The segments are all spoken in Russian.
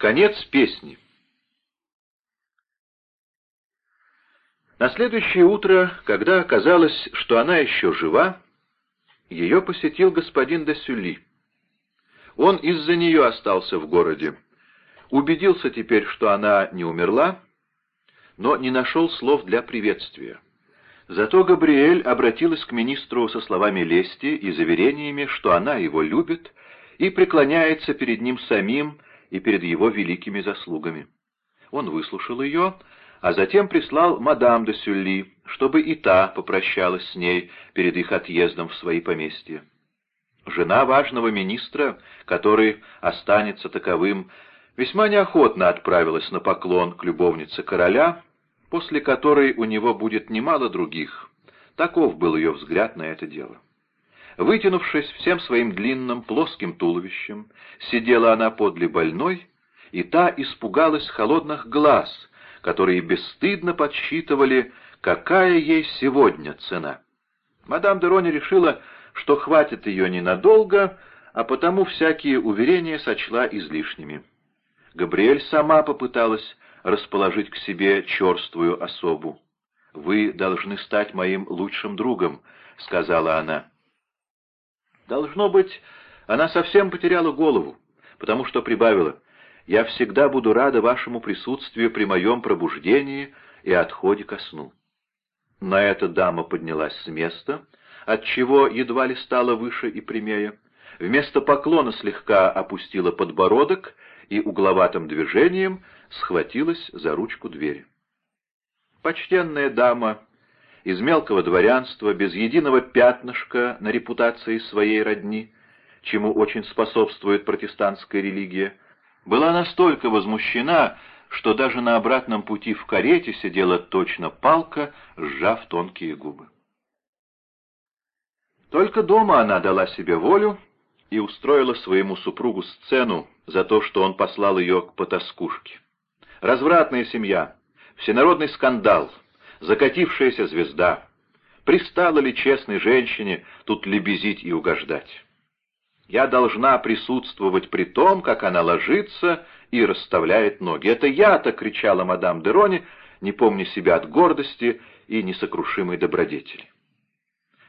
Конец песни. На следующее утро, когда оказалось, что она еще жива, ее посетил господин де Сюли. Он из-за нее остался в городе. Убедился теперь, что она не умерла, но не нашел слов для приветствия. Зато Габриэль обратилась к министру со словами лести и заверениями, что она его любит и преклоняется перед ним самим и перед его великими заслугами. Он выслушал ее, а затем прислал мадам де Сюлли, чтобы и та попрощалась с ней перед их отъездом в свои поместья. Жена важного министра, который останется таковым, весьма неохотно отправилась на поклон к любовнице короля, после которой у него будет немало других. Таков был ее взгляд на это дело. Вытянувшись всем своим длинным плоским туловищем, сидела она подле больной, и та испугалась холодных глаз, которые бесстыдно подсчитывали, какая ей сегодня цена. Мадам де Рони решила, что хватит ее ненадолго, а потому всякие уверения сочла излишними. Габриэль сама попыталась расположить к себе черствую особу. «Вы должны стать моим лучшим другом», — сказала она. Должно быть, она совсем потеряла голову, потому что прибавила, «Я всегда буду рада вашему присутствию при моем пробуждении и отходе ко сну». На это дама поднялась с места, отчего едва ли стала выше и прямее, вместо поклона слегка опустила подбородок и угловатым движением схватилась за ручку двери. Почтенная дама из мелкого дворянства, без единого пятнышка на репутации своей родни, чему очень способствует протестантская религия, была настолько возмущена, что даже на обратном пути в карете сидела точно палка, сжав тонкие губы. Только дома она дала себе волю и устроила своему супругу сцену за то, что он послал ее к потаскушке. Развратная семья, всенародный скандал, закатившаяся звезда. Пристала ли честной женщине тут лебезить и угождать? Я должна присутствовать при том, как она ложится и расставляет ноги. Это я-то, кричала мадам Дерони, не помня себя от гордости и несокрушимой добродетели.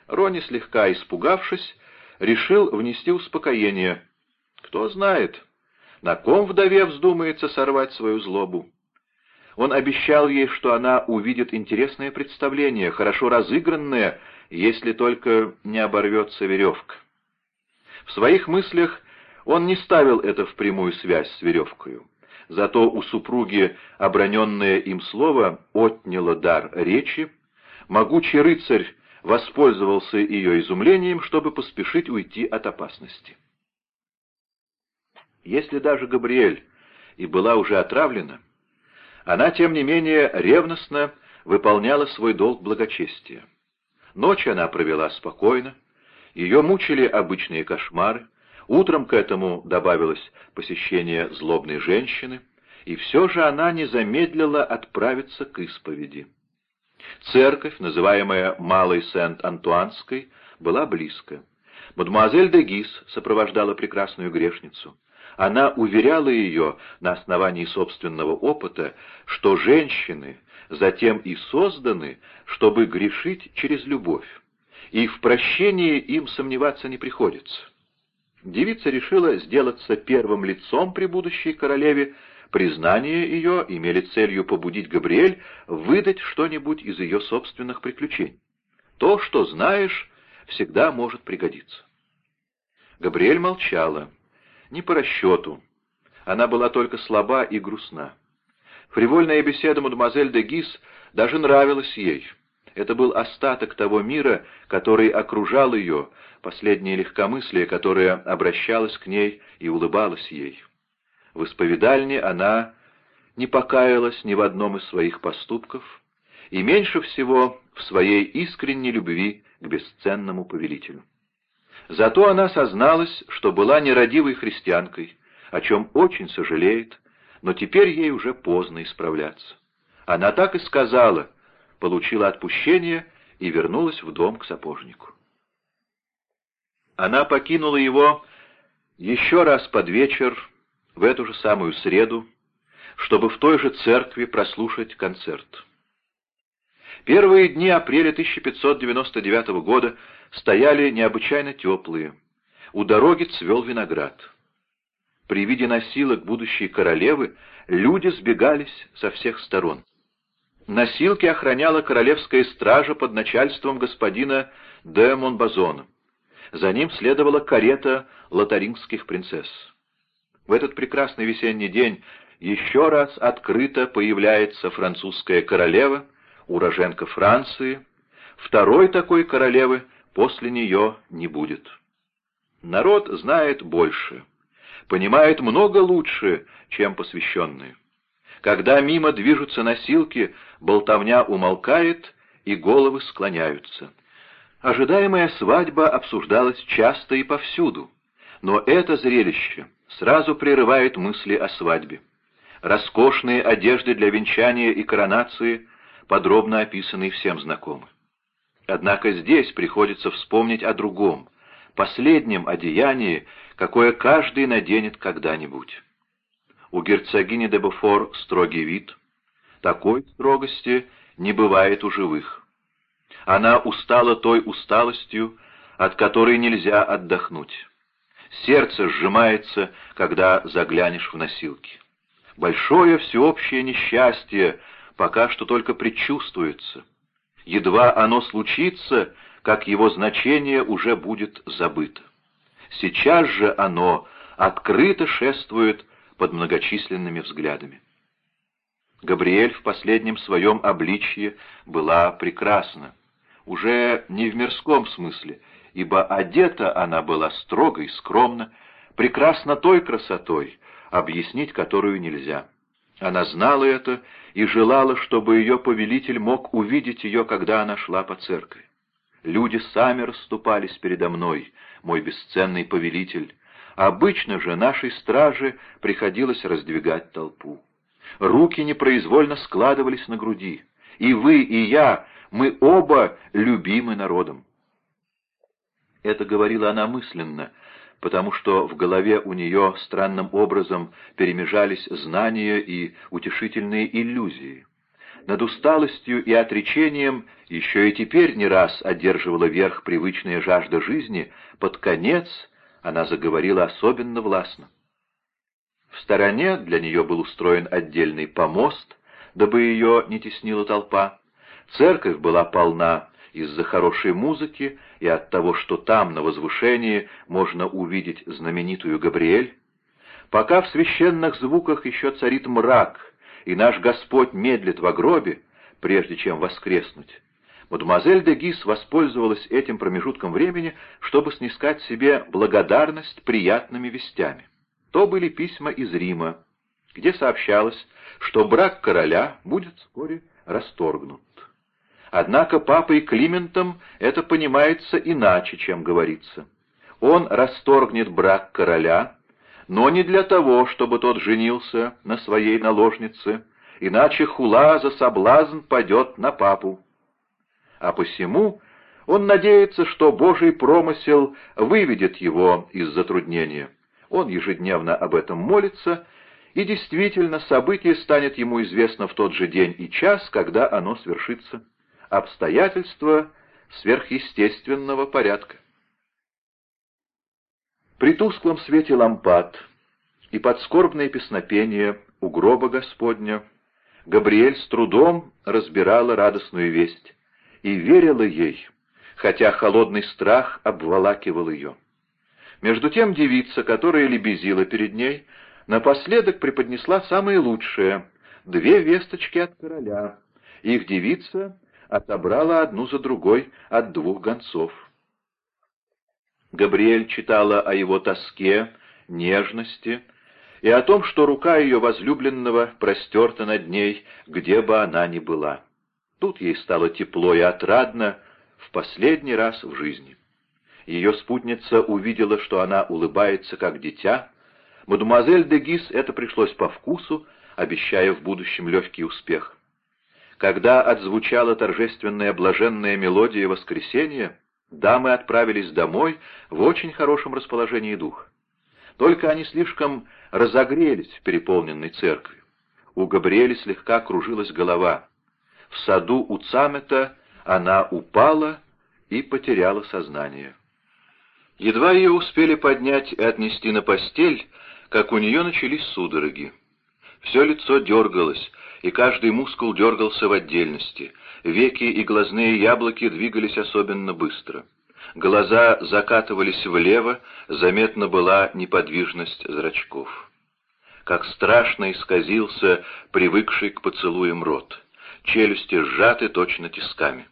Рони, слегка испугавшись, решил внести успокоение. Кто знает, на ком вдове вздумается сорвать свою злобу. Он обещал ей, что она увидит интересное представление, хорошо разыгранное, если только не оборвется веревка. В своих мыслях он не ставил это в прямую связь с веревкою. Зато у супруги оброненное им слово отняло дар речи, могучий рыцарь воспользовался ее изумлением, чтобы поспешить уйти от опасности. Если даже Габриэль и была уже отравлена, она, тем не менее, ревностно выполняла свой долг благочестия. Ночь она провела спокойно, ее мучили обычные кошмары, утром к этому добавилось посещение злобной женщины, и все же она не замедлила отправиться к исповеди. Церковь, называемая Малой Сент-Антуанской, была близко. Мадемуазель де Гис сопровождала прекрасную грешницу. Она уверяла ее на основании собственного опыта, что женщины затем и созданы, чтобы грешить через любовь, и в прощении им сомневаться не приходится. Девица решила сделаться первым лицом при будущей королеве, признание ее имели целью побудить Габриэль выдать что-нибудь из ее собственных приключений. То, что знаешь, всегда может пригодиться. Габриэль молчала не по расчету. Она была только слаба и грустна. Фривольная беседа мадемуазель де Гис даже нравилась ей. Это был остаток того мира, который окружал ее, последнее легкомыслие, которое обращалось к ней и улыбалось ей. В исповедальне она не покаялась ни в одном из своих поступков, и меньше всего в своей искренней любви к бесценному повелителю. Зато она созналась, что была нерадивой христианкой, о чем очень сожалеет, но теперь ей уже поздно исправляться. Она так и сказала, получила отпущение и вернулась в дом к сапожнику. Она покинула его еще раз под вечер в эту же самую среду, чтобы в той же церкви прослушать концерт. Первые дни апреля 1599 года стояли необычайно теплые. У дороги цвел виноград. При виде носилок будущей королевы люди сбегались со всех сторон. Носилки охраняла королевская стража под начальством господина де Монбазона. За ним следовала карета лотарингских принцесс. В этот прекрасный весенний день еще раз открыто появляется французская королева, уроженка Франции. Второй такой королевы после нее не будет. Народ знает больше, понимает много лучше, чем посвященные. Когда мимо движутся носилки, болтовня умолкает, и головы склоняются. Ожидаемая свадьба обсуждалась часто и повсюду, но это зрелище сразу прерывает мысли о свадьбе. Роскошные одежды для венчания и коронации, подробно описанные всем знакомы. Однако здесь приходится вспомнить о другом, последнем одеянии, какое каждый наденет когда-нибудь. У герцогини де Буфор строгий вид. Такой строгости не бывает у живых. Она устала той усталостью, от которой нельзя отдохнуть. Сердце сжимается, когда заглянешь в носилки. Большое всеобщее несчастье пока что только предчувствуется. Едва оно случится, как его значение уже будет забыто. Сейчас же оно открыто шествует под многочисленными взглядами. Габриэль в последнем своем обличье была прекрасна, уже не в мирском смысле, ибо одета она была строго и скромно, прекрасна той красотой, объяснить которую нельзя. Она знала это и желала, чтобы ее повелитель мог увидеть ее, когда она шла по церкви. Люди сами расступались передо мной, мой бесценный повелитель. Обычно же нашей страже приходилось раздвигать толпу. Руки непроизвольно складывались на груди. И вы, и я, мы оба любимы народом. Это говорила она мысленно, потому что в голове у нее странным образом перемежались знания и утешительные иллюзии. Над усталостью и отречением еще и теперь не раз одерживала верх привычная жажда жизни, под конец она заговорила особенно властно. В стороне для нее был устроен отдельный помост, дабы ее не теснила толпа. Церковь была полна из-за хорошей музыки и от того, что там, на возвышении, можно увидеть знаменитую Габриэль. Пока в священных звуках еще царит мрак, и наш Господь медлит в гробе, прежде чем воскреснуть, мадемуазель де Гис воспользовалась этим промежутком времени, чтобы снискать себе благодарность приятными вестями. То были письма из Рима, где сообщалось, что брак короля будет вскоре расторгнут. Однако папой Климентом это понимается иначе, чем говорится. Он расторгнет брак короля, но не для того, чтобы тот женился на своей наложнице, иначе хула за соблазн падет на папу. А посему он надеется, что Божий промысел выведет его из затруднения. Он ежедневно об этом молится, и действительно событие станет ему известно в тот же день и час, когда оно свершится обстоятельства сверхъестественного порядка. При тусклом свете лампад и под скорбное песнопение у гроба Господня Габриэль с трудом разбирала радостную весть и верила ей, хотя холодный страх обволакивал ее. Между тем девица, которая лебезила перед ней, напоследок преподнесла самое лучшее — две весточки от короля. Их девица отобрала одну за другой от двух гонцов. Габриэль читала о его тоске, нежности и о том, что рука ее возлюбленного простерта над ней, где бы она ни была. Тут ей стало тепло и отрадно в последний раз в жизни. Ее спутница увидела, что она улыбается, как дитя. Мадемуазель де Гис это пришлось по вкусу, обещая в будущем легкий успех. Когда отзвучала торжественная блаженная мелодия воскресения, дамы отправились домой в очень хорошем расположении духа. Только они слишком разогрелись в переполненной церкви. У Габриэля слегка кружилась голова. В саду у Цамета она упала и потеряла сознание. Едва ее успели поднять и отнести на постель, как у нее начались судороги. Все лицо дергалось, и каждый мускул дергался в отдельности. Веки и глазные яблоки двигались особенно быстро. Глаза закатывались влево, заметна была неподвижность зрачков. Как страшно исказился привыкший к поцелуям рот. Челюсти сжаты точно тисками.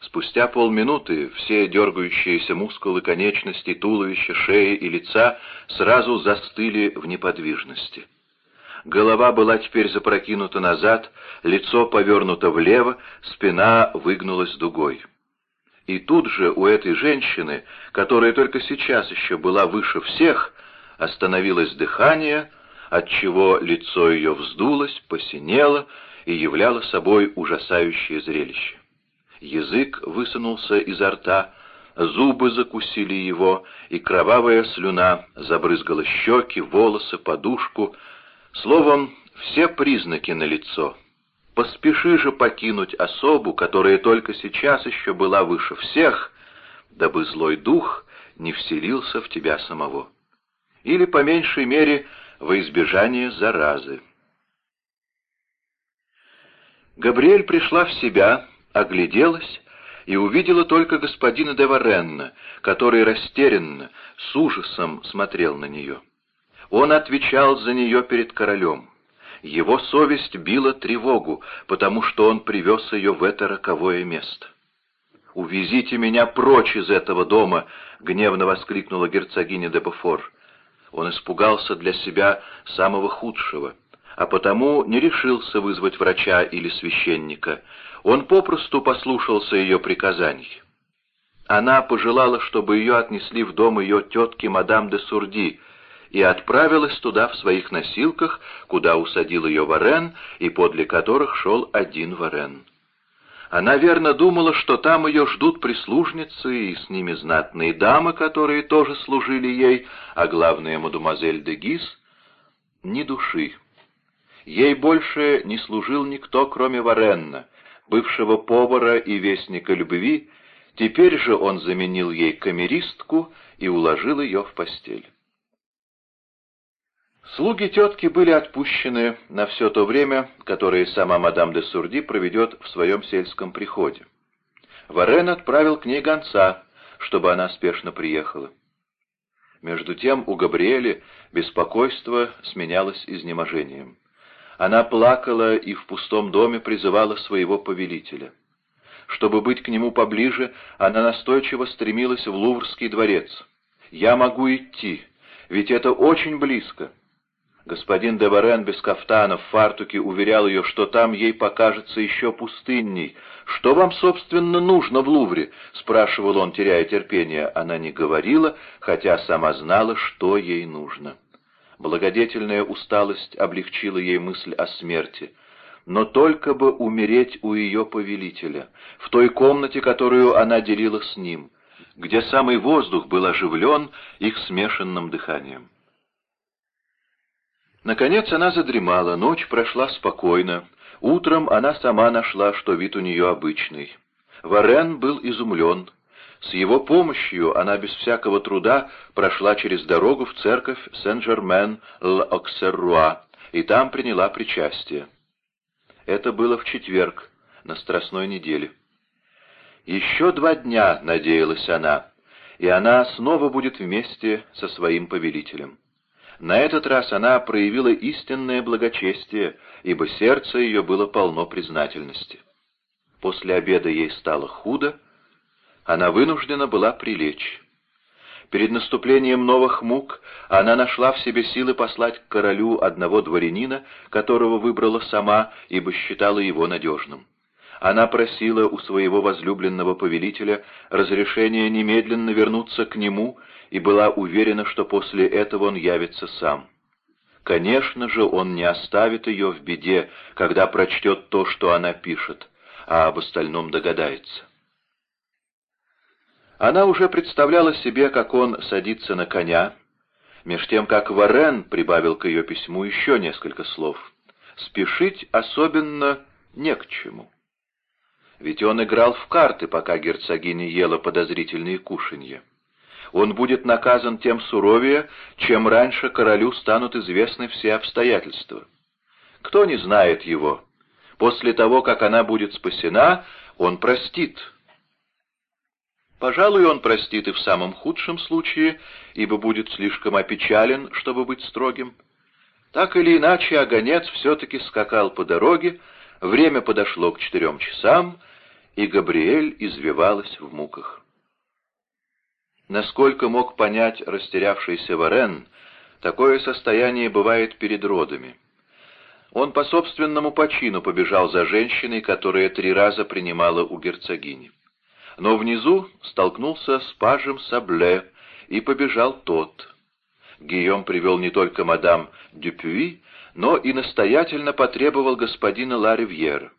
Спустя полминуты все дергающиеся мускулы конечностей, туловища, шеи и лица сразу застыли в неподвижности. Голова была теперь запрокинута назад, лицо повернуто влево, спина выгнулась дугой. И тут же у этой женщины, которая только сейчас еще была выше всех, остановилось дыхание, отчего лицо ее вздулось, посинело и являло собой ужасающее зрелище. Язык высунулся изо рта, зубы закусили его, и кровавая слюна забрызгала щеки, волосы, подушку. Словом, все признаки на лицо. Поспеши же покинуть особу, которая только сейчас еще была выше всех, дабы злой дух не вселился в тебя самого. Или, по меньшей мере, во избежание заразы. Габриэль пришла в себя, огляделась и увидела только господина де Варенна, который растерянно, с ужасом смотрел на нее. Он отвечал за нее перед королем. Его совесть била тревогу, потому что он привез ее в это роковое место. «Увезите меня прочь из этого дома!» — гневно воскликнула герцогиня де Буфор. Он испугался для себя самого худшего, а потому не решился вызвать врача или священника. Он попросту послушался ее приказаний. Она пожелала, чтобы ее отнесли в дом ее тетки мадам де Сурди, и отправилась туда в своих носилках, куда усадил ее Варен, и подле которых шел один Варен. Она верно думала, что там ее ждут прислужницы и с ними знатные дамы, которые тоже служили ей, а главное, мадемуазель де Гис, ни души. Ей больше не служил никто, кроме Варенна, бывшего повара и вестника любви, теперь же он заменил ей камеристку и уложил ее в постель. Слуги тетки были отпущены на все то время, которое сама мадам де Сурди проведет в своем сельском приходе. Варен отправил к ней гонца, чтобы она спешно приехала. Между тем у Габриэли беспокойство сменялось изнеможением. Она плакала и в пустом доме призывала своего повелителя. Чтобы быть к нему поближе, она настойчиво стремилась в Луврский дворец. «Я могу идти, ведь это очень близко». Господин Деварен без кафтана в фартуке уверял ее, что там ей покажется еще пустынней. «Что вам, собственно, нужно в Лувре?» — спрашивал он, теряя терпение. Она не говорила, хотя сама знала, что ей нужно. Благодетельная усталость облегчила ей мысль о смерти. Но только бы умереть у ее повелителя, в той комнате, которую она делила с ним, где самый воздух был оживлен их смешанным дыханием. Наконец она задремала, ночь прошла спокойно. Утром она сама нашла, что вид у нее обычный. Варен был изумлен. С его помощью она без всякого труда прошла через дорогу в церковь Сен-Жермен-Л-Оксерруа и там приняла причастие. Это было в четверг, на Страстной неделе. Еще два дня, надеялась она, и она снова будет вместе со своим повелителем. На этот раз она проявила истинное благочестие, ибо сердце ее было полно признательности. После обеда ей стало худо, она вынуждена была прилечь. Перед наступлением новых мук она нашла в себе силы послать к королю одного дворянина, которого выбрала сама, ибо считала его надежным. Она просила у своего возлюбленного повелителя разрешения немедленно вернуться к нему и была уверена, что после этого он явится сам. Конечно же, он не оставит ее в беде, когда прочтет то, что она пишет, а об остальном догадается. Она уже представляла себе, как он садится на коня, меж тем как Варен прибавил к ее письму еще несколько слов. Спешить особенно не к чему. Ведь он играл в карты, пока герцогиня ела подозрительные кушанья. Он будет наказан тем суровее, чем раньше королю станут известны все обстоятельства. Кто не знает его? После того, как она будет спасена, он простит. Пожалуй, он простит и в самом худшем случае, ибо будет слишком опечален, чтобы быть строгим. Так или иначе, огонец все-таки скакал по дороге, время подошло к четырем часам, и Габриэль извивалась в муках. Насколько мог понять растерявшийся Варен, такое состояние бывает перед родами. Он по собственному почину побежал за женщиной, которая три раза принимала у герцогини. Но внизу столкнулся с пажем Сабле, и побежал тот. Гийом привел не только мадам Дюпюи, но и настоятельно потребовал господина Ларивьера.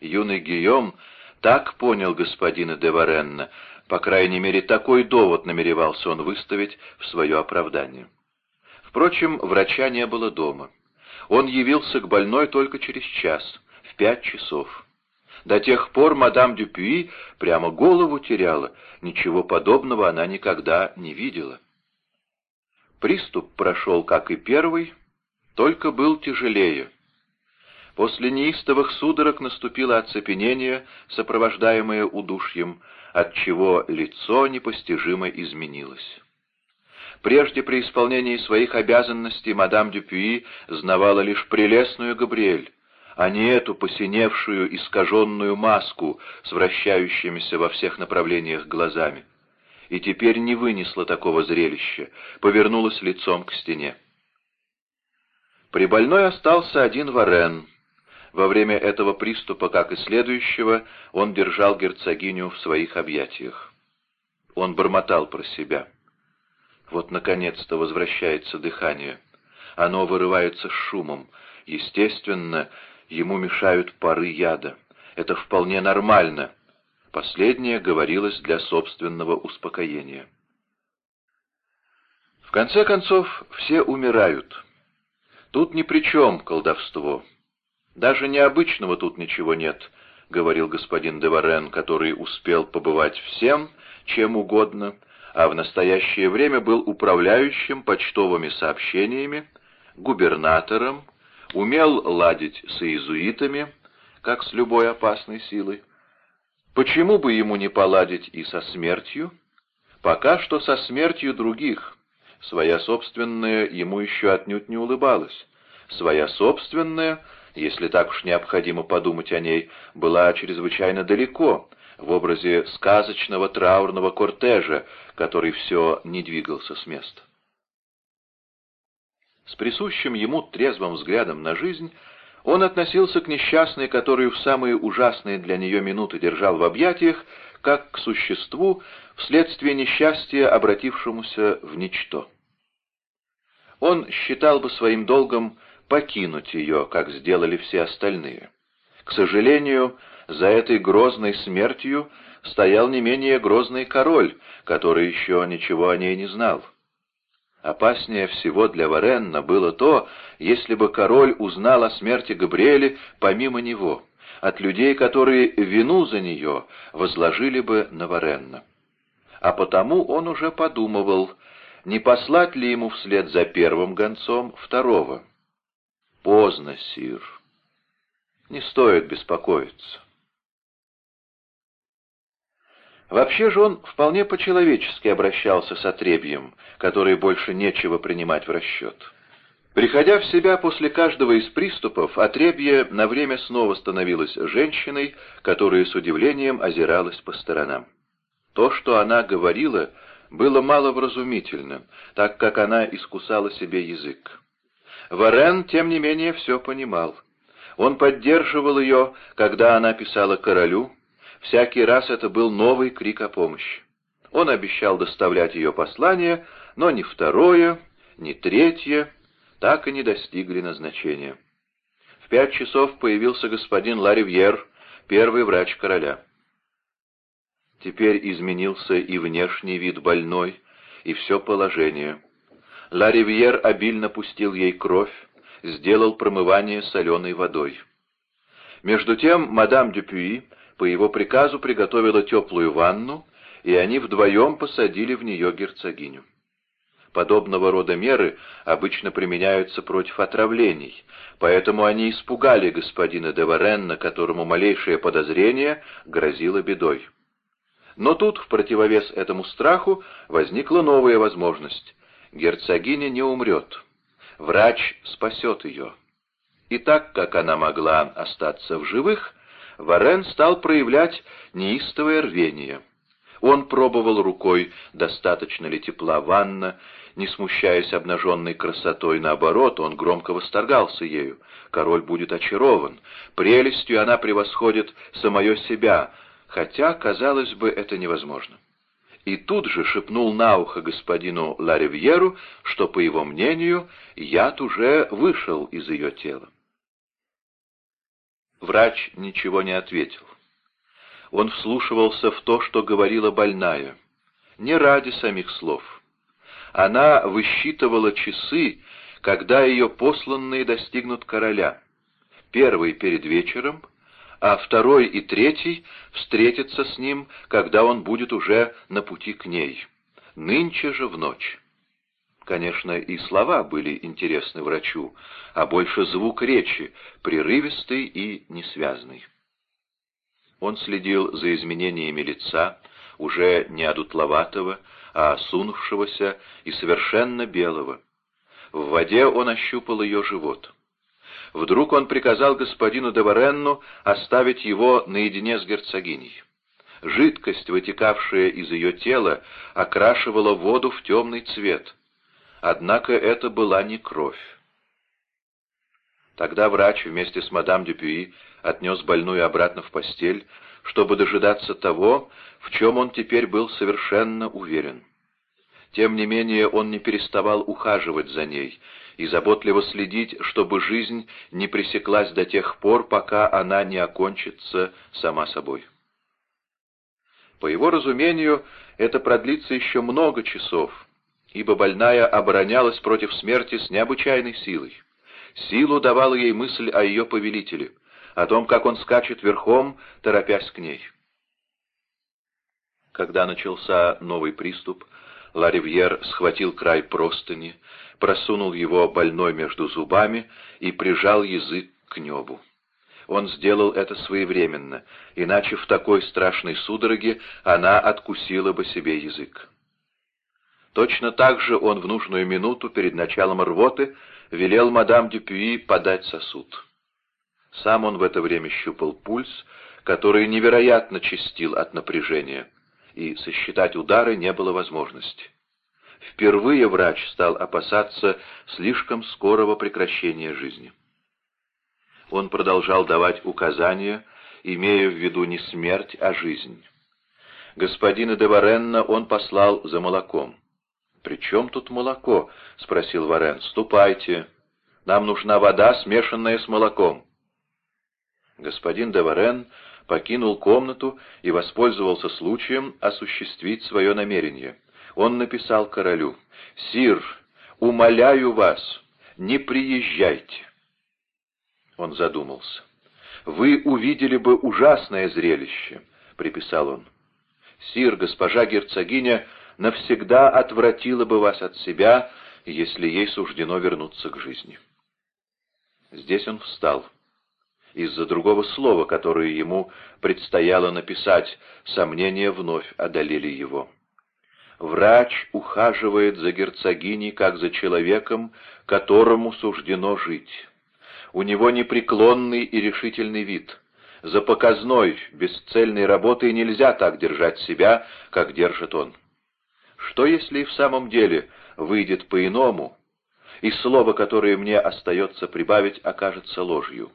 Юный Гийом так понял господина де Варенна, по крайней мере, такой довод намеревался он выставить в свое оправдание. Впрочем, врача не было дома. Он явился к больной только через час, в пять часов. До тех пор мадам Дюпюи прямо голову теряла, ничего подобного она никогда не видела. Приступ прошел, как и первый, только был тяжелее. После неистовых судорог наступило оцепенение, сопровождаемое удушьем, отчего лицо непостижимо изменилось. Прежде при исполнении своих обязанностей мадам Дюпюи знавала лишь прелестную Габриэль, а не эту посиневшую, искаженную маску с вращающимися во всех направлениях глазами. И теперь не вынесла такого зрелища, повернулась лицом к стене. При больной остался один Варен. Во время этого приступа, как и следующего, он держал герцогиню в своих объятиях. Он бормотал про себя — вот, наконец-то, возвращается дыхание. Оно вырывается с шумом. Естественно, ему мешают пары яда. Это вполне нормально. Последнее говорилось для собственного успокоения. В конце концов, все умирают. Тут ни при чем колдовство. Даже необычного тут ничего нет, — говорил господин Деварен, который успел побывать всем, чем угодно, — а в настоящее время был управляющим почтовыми сообщениями, губернатором, умел ладить с иезуитами, как с любой опасной силой. Почему бы ему не поладить и со смертью? Пока что со смертью других. Своя собственная ему еще отнюдь не улыбалась. Своя собственная, если так уж необходимо подумать о ней, была чрезвычайно далеко, в образе сказочного траурного кортежа, который все не двигался с места. С присущим ему трезвым взглядом на жизнь он относился к несчастной, которую в самые ужасные для нее минуты держал в объятиях, как к существу, вследствие несчастья, обратившемуся в ничто. Он считал бы своим долгом покинуть ее, как сделали все остальные. К сожалению, за этой грозной смертью стоял не менее грозный король, который еще ничего о ней не знал. Опаснее всего для Варенна было то, если бы король узнал о смерти Габриэля помимо него, от людей, которые вину за нее возложили бы на Варенна. А потому он уже подумывал, не послать ли ему вслед за первым гонцом второго. Поздно, сир. Не стоит беспокоиться. Вообще же он вполне по-человечески обращался с отребьем, который больше нечего принимать в расчет. Приходя в себя после каждого из приступов, отребье на время снова становилась женщиной, которая с удивлением озиралась по сторонам. То, что она говорила, было маловразумительно, так как она искусала себе язык. Варен, тем не менее, все понимал. Он поддерживал ее, когда она писала королю, Всякий раз это был новый крик о помощи. Он обещал доставлять ее послание, но ни второе, ни третье так и не достигли назначения. В пять часов появился господин Ларивьер, первый врач короля. Теперь изменился и внешний вид больной, и все положение. Ла Ривьер обильно пустил ей кровь, сделал промывание соленой водой. Между тем мадам Дюпюи по его приказу приготовила теплую ванну, и они вдвоем посадили в нее герцогиню. Подобного рода меры обычно применяются против отравлений, поэтому они испугали господина де Варенна, которому малейшее подозрение грозило бедой. Но тут, в противовес этому страху, возникла новая возможность. Герцогиня не умрет. Врач спасет ее. И так как она могла остаться в живых, Варен стал проявлять неистовое рвение. Он пробовал рукой, достаточно ли тепла ванна, не смущаясь обнаженной красотой, наоборот, он громко восторгался ею. Король будет очарован. Прелестью она превосходит самое себя, хотя, казалось бы, это невозможно. И тут же шепнул на ухо господину Ларивьеру, что, по его мнению, яд уже вышел из ее тела. Врач ничего не ответил. Он вслушивался в то, что говорила больная, не ради самих слов. Она высчитывала часы, когда ее посланные достигнут короля. Первый перед вечером, а второй и третий встретятся с ним, когда он будет уже на пути к ней. Нынче же в ночь. Конечно, и слова были интересны врачу, а больше звук речи, прерывистый и несвязный. Он следил за изменениями лица, уже не одутловатого, а осунувшегося и совершенно белого. В воде он ощупал ее живот. Вдруг он приказал господину Деваренну оставить его наедине с герцогиней. Жидкость, вытекавшая из ее тела, окрашивала воду в темный цвет. Однако это была не кровь. Тогда врач вместе с мадам Дюпюи отнес больную обратно в постель, чтобы дожидаться того, в чем он теперь был совершенно уверен. Тем не менее он не переставал ухаживать за ней и заботливо следить, чтобы жизнь не пресеклась до тех пор, пока она не окончится сама собой. По его разумению, это продлится еще много часов, ибо больная оборонялась против смерти с необычайной силой. Силу давала ей мысль о ее повелителе, о том, как он скачет верхом, торопясь к ней. Когда начался новый приступ, Ларивьер схватил край простыни, просунул его больной между зубами и прижал язык к небу. Он сделал это своевременно, иначе в такой страшной судороге она откусила бы себе язык. Точно так же он в нужную минуту перед началом рвоты велел мадам Дюпюи подать сосуд. Сам он в это время щупал пульс, который невероятно чистил от напряжения, и сосчитать удары не было возможности. Впервые врач стал опасаться слишком скорого прекращения жизни. Он продолжал давать указания, имея в виду не смерть, а жизнь. Господина де Варенна он послал за молоком. «При чем тут молоко?» — спросил Варен. «Ступайте. Нам нужна вода, смешанная с молоком». Господин де Варен покинул комнату и воспользовался случаем осуществить свое намерение. Он написал королю, «Сир, умоляю вас, не приезжайте». Он задумался. «Вы увидели бы ужасное зрелище», — приписал он. «Сир, госпожа герцогиня, навсегда отвратила бы вас от себя, если ей суждено вернуться к жизни». Здесь он встал. Из-за другого слова, которое ему предстояло написать, сомнения вновь одолели его. Врач ухаживает за герцогиней, как за человеком, которому суждено жить. У него непреклонный и решительный вид. За показной, бесцельной работой нельзя так держать себя, как держит он. Что, если и в самом деле выйдет по-иному, и слово, которое мне остается прибавить, окажется ложью?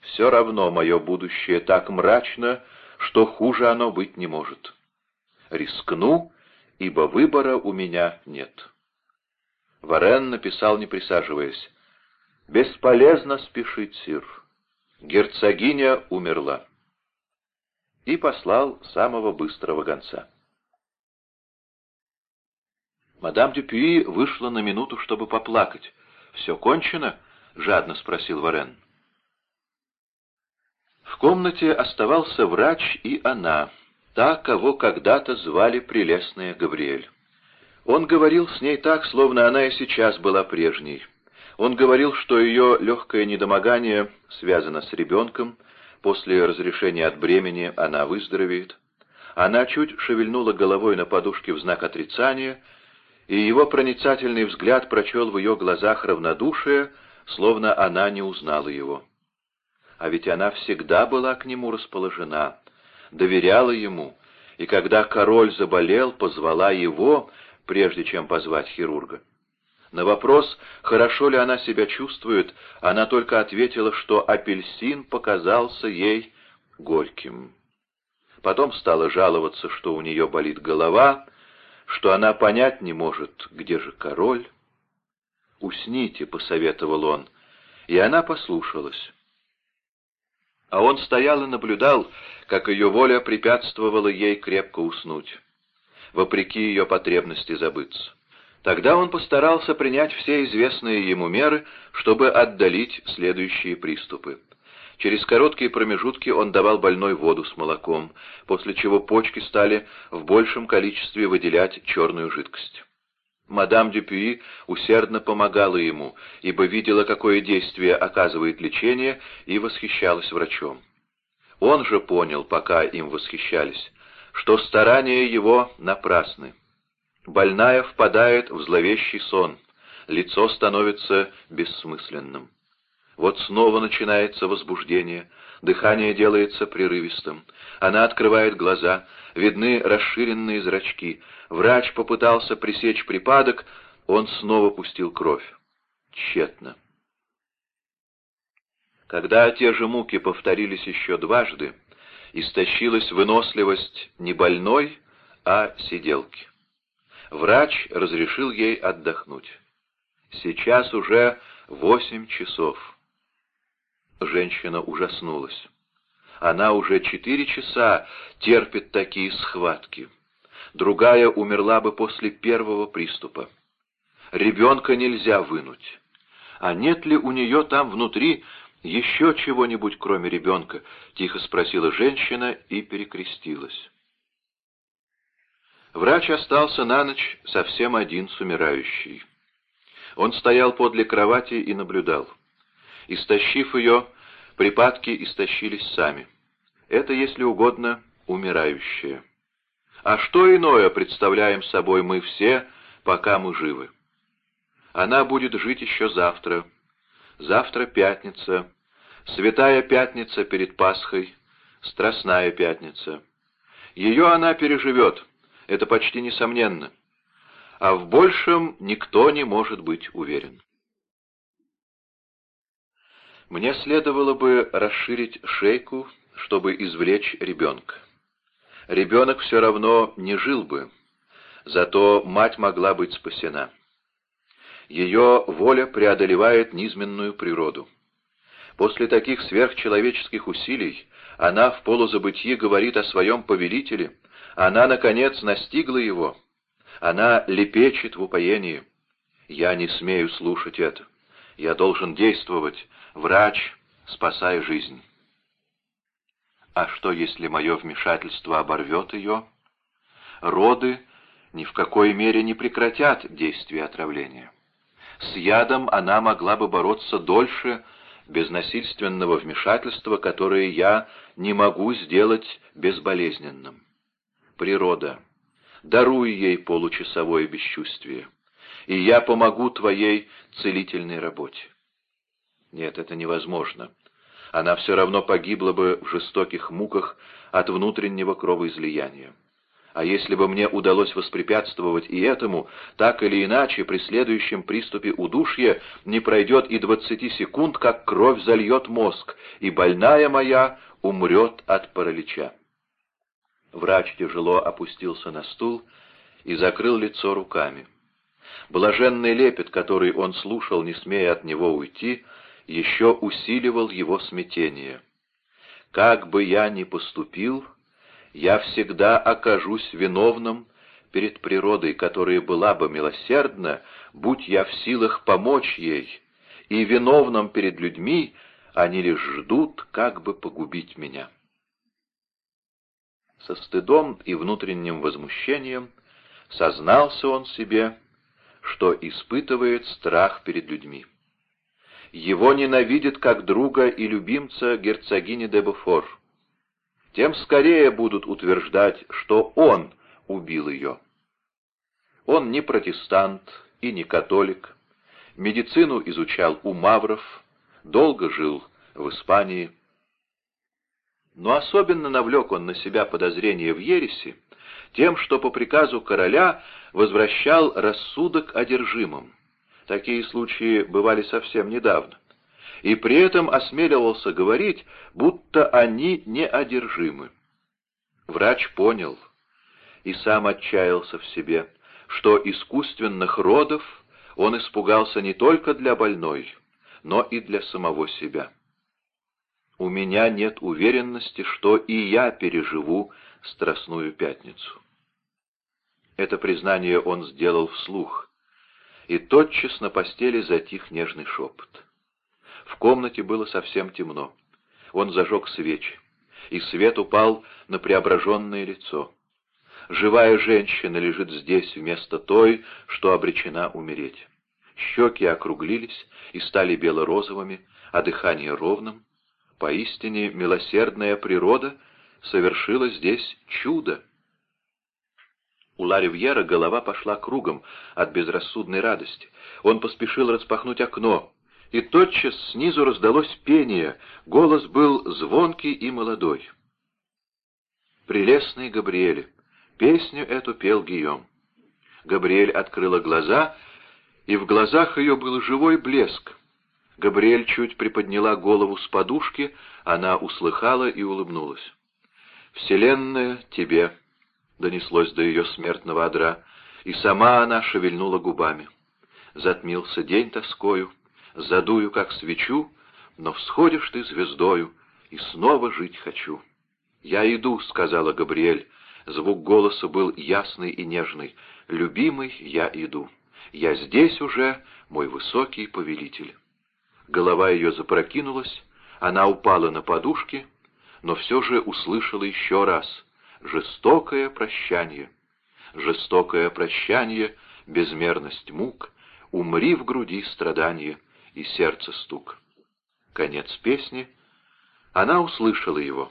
Все равно мое будущее так мрачно, что хуже оно быть не может. Рискну, ибо выбора у меня нет. Варен написал, не присаживаясь, «Бесполезно спешить, сир. Герцогиня умерла». И послал самого быстрого гонца. Мадам Дюпюи вышла на минуту, чтобы поплакать. «Все кончено?» — жадно спросил Варен. В комнате оставался врач и она, та, кого когда-то звали прелестная Габриэль. Он говорил с ней так, словно она и сейчас была прежней. Он говорил, что ее легкое недомогание связано с ребенком, после разрешения от бремени она выздоровеет. Она чуть шевельнула головой на подушке в знак отрицания, и его проницательный взгляд прочел в ее глазах равнодушие, словно она не узнала его. А ведь она всегда была к нему расположена, доверяла ему, и когда король заболел, позвала его, прежде чем позвать хирурга. На вопрос, хорошо ли она себя чувствует, она только ответила, что апельсин показался ей горьким. Потом стала жаловаться, что у нее болит голова, что она понять не может, где же король. «Усните», — посоветовал он, и она послушалась. А он стоял и наблюдал, как ее воля препятствовала ей крепко уснуть, вопреки ее потребности забыться. Тогда он постарался принять все известные ему меры, чтобы отдалить следующие приступы. Через короткие промежутки он давал больной воду с молоком, после чего почки стали в большем количестве выделять черную жидкость. Мадам Дюпюи усердно помогала ему, ибо видела, какое действие оказывает лечение, и восхищалась врачом. Он же понял, пока им восхищались, что старания его напрасны. Больная впадает в зловещий сон, лицо становится бессмысленным. Вот снова начинается возбуждение, дыхание делается прерывистым. Она открывает глаза, видны расширенные зрачки. Врач попытался пресечь припадок, он снова пустил кровь. Тщетно. Когда те же муки повторились еще дважды, истощилась выносливость не больной, а сиделки. Врач разрешил ей отдохнуть. Сейчас уже восемь часов. Женщина ужаснулась. Она уже четыре часа терпит такие схватки. Другая умерла бы после первого приступа. Ребенка нельзя вынуть. А нет ли у нее там внутри еще чего-нибудь, кроме ребенка? Тихо спросила женщина и перекрестилась. Врач остался на ночь совсем один с умирающей. Он стоял подле кровати и наблюдал. Истощив ее, припадки истощились сами. Это, если угодно, умирающее. А что иное представляем собой мы все, пока мы живы? Она будет жить еще завтра. Завтра пятница, святая пятница перед Пасхой, страстная пятница. Ее она переживет — это почти несомненно. А в большем никто не может быть уверен. Мне следовало бы расширить шейку, чтобы извлечь ребенка. Ребенок все равно не жил бы, зато мать могла быть спасена. Ее воля преодолевает низменную природу. После таких сверхчеловеческих усилий она в полузабытии говорит о своем повелителе, она, наконец, настигла его. Она лепечет в упоении. Я не смею слушать это. Я должен действовать. Врач, спасая жизнь. А что, если мое вмешательство оборвет ее? Роды ни в какой мере не прекратят действие отравления. С ядом она могла бы бороться дольше, без насильственного вмешательства, которое я не могу сделать безболезненным природа, даруй ей получасовое бесчувствие, и я помогу твоей целительной работе. Нет, это невозможно. Она все равно погибла бы в жестоких муках от внутреннего кровоизлияния. А если бы мне удалось воспрепятствовать и этому, так или иначе, при следующем приступе удушья не пройдет и двадцати секунд, как кровь зальет мозг, и больная моя умрет от паралича. Врач тяжело опустился на стул и закрыл лицо руками. Блаженный лепет, который он слушал, не смея от него уйти, еще усиливал его смятение. «Как бы я ни поступил, я всегда окажусь виновным перед природой, которая была бы милосердна, будь я в силах помочь ей, и виновным перед людьми они лишь ждут, как бы погубить меня. Со стыдом и внутренним возмущением сознался он себе, что испытывает страх перед людьми. Его ненавидит как друга и любимца герцогини де Буфор. Тем скорее будут утверждать, что он убил ее. Он не протестант и не католик, медицину изучал у мавров, долго жил в Испании. Но особенно навлек он на себя подозрение в ереси тем, что по приказу короля возвращал рассудок одержимым. Такие случаи бывали совсем недавно. И при этом осмеливался говорить, будто они неодержимы. Врач понял и сам отчаялся в себе, что искусственных родов он испугался не только для больной, но и для самого себя. У меня нет уверенности, что и я переживу Страстную Пятницу. Это признание он сделал вслух, и тотчас на постели затих нежный шепот. В комнате было совсем темно. Он зажег свечи, и свет упал на преображенное лицо. Живая женщина лежит здесь вместо той, что обречена умереть. Щеки округлились и стали бело-розовыми, а дыхание ровным. Поистине милосердная природа совершила здесь чудо. У Ларивьера голова пошла кругом от безрассудной радости. Он поспешил распахнуть окно, и тотчас снизу раздалось пение, голос был звонкий и молодой. «Прелестный Габриэль!» Песню эту пел Гийом. Габриэль открыла глаза, и в глазах ее был живой блеск. Габриэль чуть приподняла голову с подушки, она услыхала и улыбнулась. «Вселенная тебе!» Донеслось до ее смертного одра, и сама она шевельнула губами. Затмился день тоскою, задую, как свечу, но всходишь ты звездою, и снова жить хочу. «Я иду», — сказала Габриэль. Звук голоса был ясный и нежный. «Любимый, я иду. Я здесь уже, мой высокий повелитель». Голова ее запрокинулась, она упала на подушки, но все же услышала еще раз — жестокое прощание. Жестокое прощание, безмерность мук, умри в груди страдания и сердце стук. Конец песни. Она услышала его.